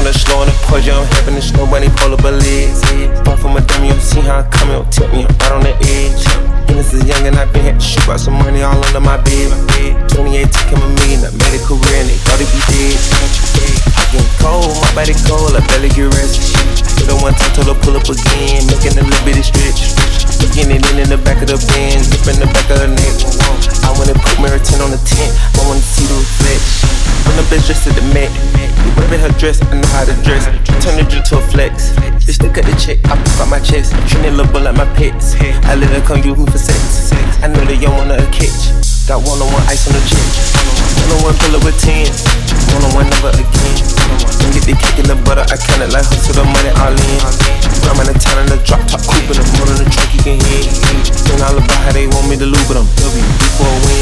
Stroking the slow and the poison, I'm having the snow bunny pull up a lid. Far from a dummy, you see how I come, you tip me, I'm right on the edge. Dennis is young and I've been had to shoot out some money all under my bed. 28 took him a million, I made a career and they thought he'd be dead. I get cold, my body cold, I barely get rest. Hit her one time, told her pull up again, making a little bit of stretch. Getting it in in the back of the Benz, dip in the back of the neck. I wanna put 10 on the tent, bitch dressed to the Met, whip in her dress, I know how to dress. Turn the drill to a flex. Bitch, look at the check, I pop out my chest. It little like my pets. I let her come use for sex. I know they don't wanna catch. Got one on one ice on the check. One on one pull up with 10. One on one never again. Don't get the kick in the butter, I count it like hustle the money all in. I'm in the town in the drop top coupe in the motor in the truck, you can hear. Then all about how they want me to lose, but I'm W.